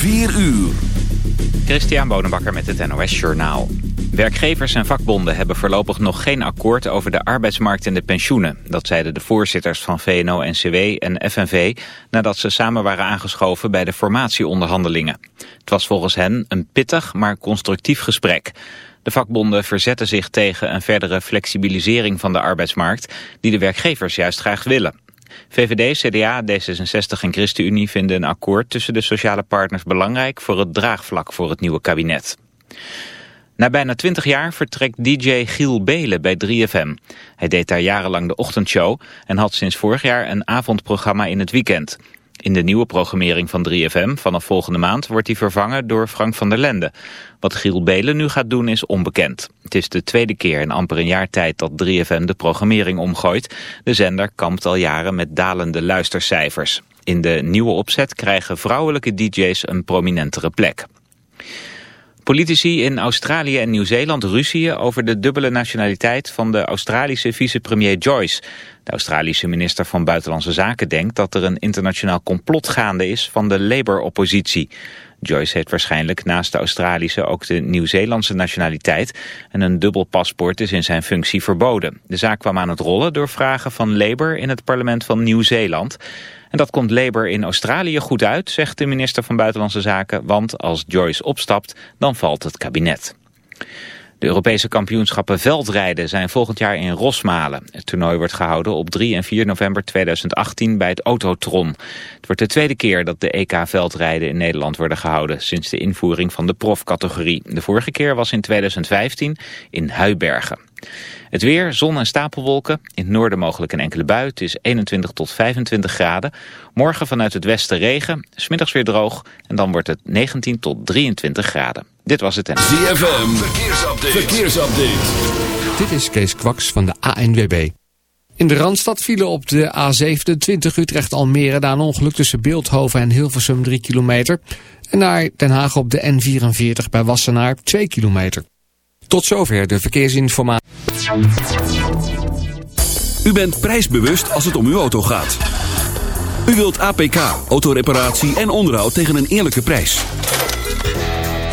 4 uur. Christian Bonenbakker met het NOS Journaal. Werkgevers en vakbonden hebben voorlopig nog geen akkoord over de arbeidsmarkt en de pensioenen. Dat zeiden de voorzitters van VNO-NCW en FNV nadat ze samen waren aangeschoven bij de formatieonderhandelingen. Het was volgens hen een pittig maar constructief gesprek. De vakbonden verzetten zich tegen een verdere flexibilisering van de arbeidsmarkt die de werkgevers juist graag willen. VVD, CDA, D66 en ChristenUnie vinden een akkoord tussen de sociale partners belangrijk voor het draagvlak voor het nieuwe kabinet. Na bijna 20 jaar vertrekt DJ Giel Belen bij 3FM. Hij deed daar jarenlang de ochtendshow en had sinds vorig jaar een avondprogramma in het weekend. In de nieuwe programmering van 3FM vanaf volgende maand wordt hij vervangen door Frank van der Lende. Wat Giel Belen nu gaat doen is onbekend. Het is de tweede keer in amper een jaar tijd dat 3FM de programmering omgooit. De zender kampt al jaren met dalende luistercijfers. In de nieuwe opzet krijgen vrouwelijke DJ's een prominentere plek. Politici in Australië en Nieuw-Zeeland ruzieën over de dubbele nationaliteit van de Australische vicepremier Joyce. De Australische minister van Buitenlandse Zaken denkt dat er een internationaal complot gaande is van de Labour-oppositie. Joyce heeft waarschijnlijk naast de Australische ook de Nieuw-Zeelandse nationaliteit en een dubbel paspoort is in zijn functie verboden. De zaak kwam aan het rollen door vragen van Labour in het parlement van Nieuw-Zeeland. En dat komt Labour in Australië goed uit, zegt de minister van Buitenlandse Zaken, want als Joyce opstapt, dan valt het kabinet. De Europese kampioenschappen veldrijden zijn volgend jaar in Rosmalen. Het toernooi wordt gehouden op 3 en 4 november 2018 bij het Autotron. Het wordt de tweede keer dat de EK veldrijden in Nederland worden gehouden... sinds de invoering van de profcategorie. De vorige keer was in 2015 in Huibergen. Het weer, zon en stapelwolken. In het noorden mogelijk een enkele bui. Het is 21 tot 25 graden. Morgen vanuit het westen regen. Smiddags weer droog. En dan wordt het 19 tot 23 graden. Dit was het en... ZFM, verkeersupdate. verkeersupdate. Dit is Kees Kwaks van de ANWB. In de Randstad vielen op de A27 Utrecht-Almere... na een ongeluk tussen Beeldhoven en Hilversum 3 kilometer. En naar Den Haag op de N44 bij Wassenaar 2 kilometer. Tot zover de verkeersinformatie. U bent prijsbewust als het om uw auto gaat. U wilt APK, autoreparatie en onderhoud tegen een eerlijke prijs.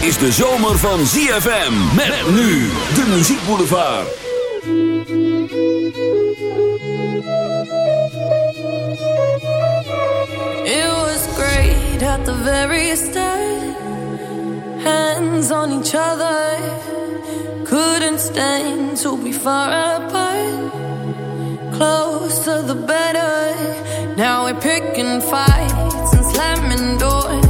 Is de zomer van ZFM. Met nu de muziekboulevard. It was great at the very start. Hands on each other. Couldn't stand to be far apart. Closer the better. Now we're picking fights and slamming doors.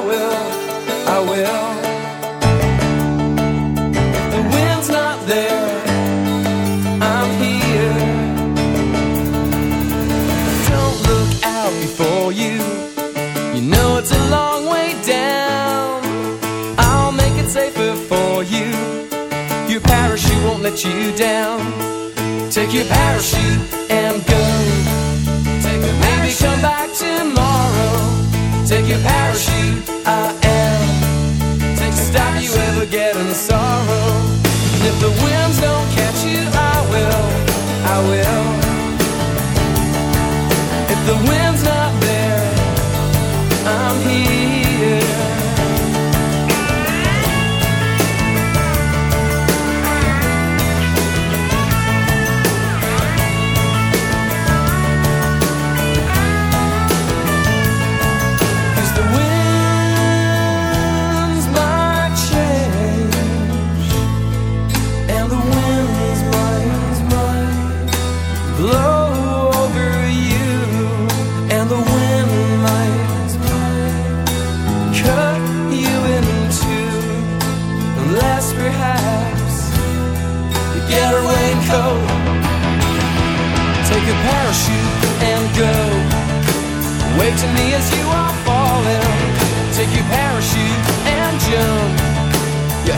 let you down. Take your parachute and go. Take a Maybe come back tomorrow. Take your parachute, I am. Take to stop you ever getting sorrow. And if the winds don't catch you, I will. I will.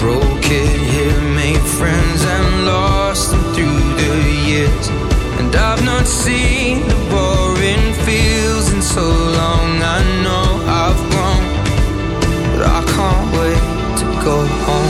broke it here, made friends and lost them through the years. And I've not seen the boring fields in so long. I know I've grown, but I can't wait to go home.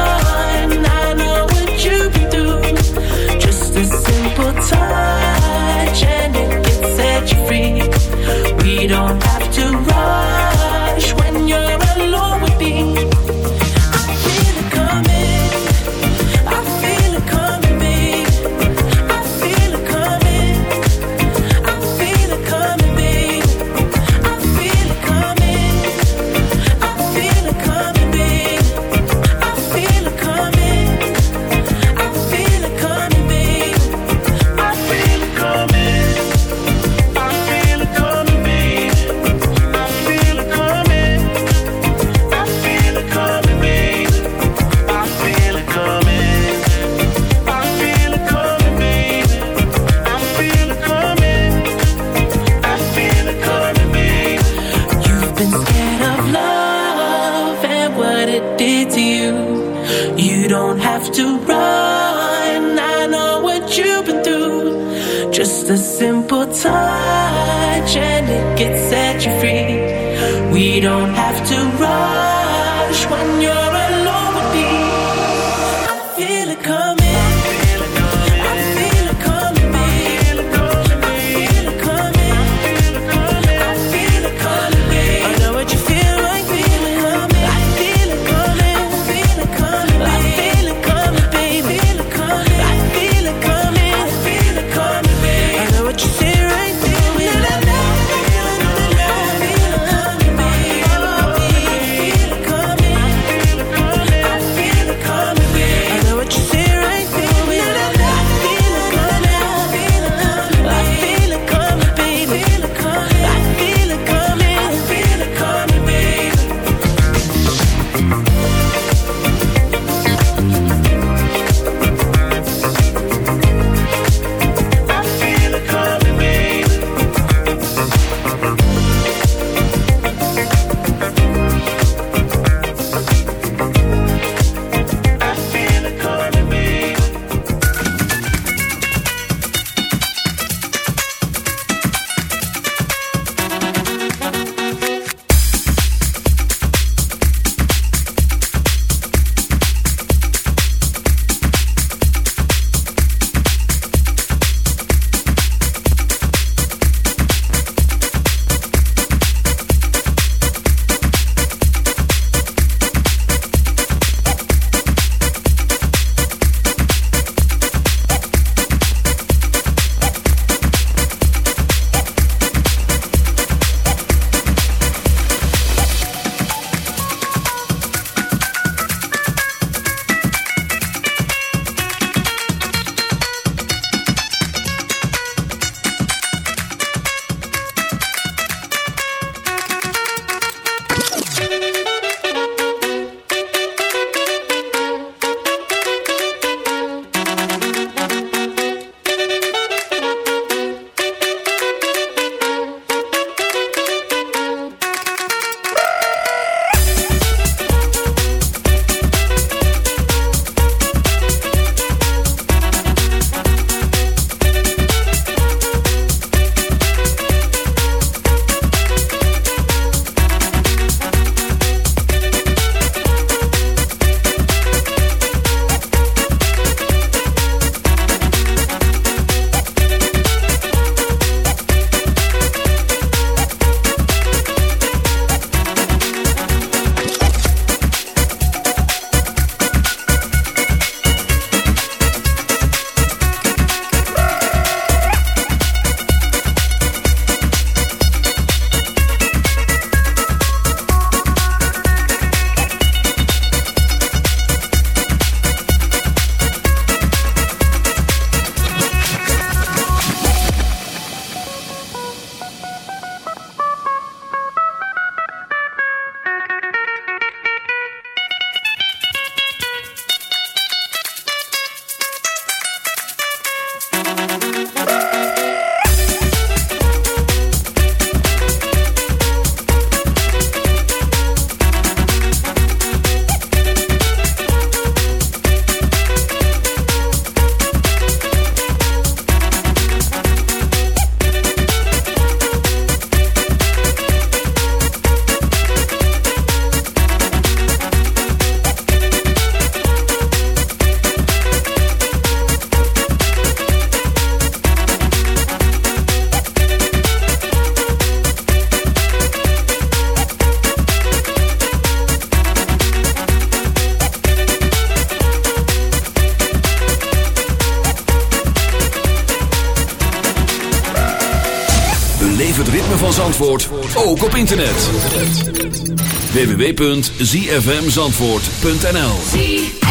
www.zfmzandvoort.nl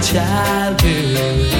childhood.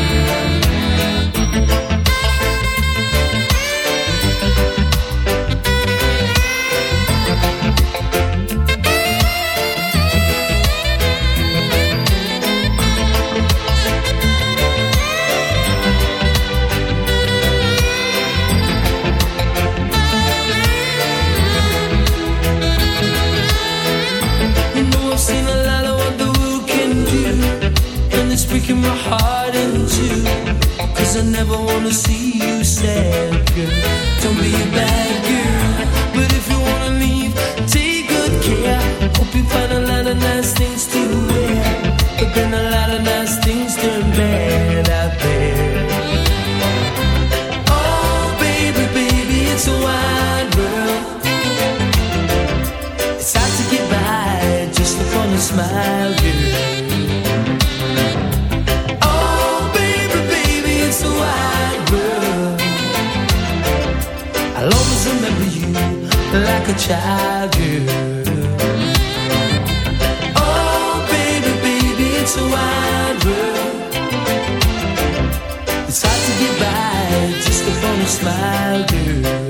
shall do Oh baby, baby, it's a wide world It's hard to get by just upon a smile, girl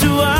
Do I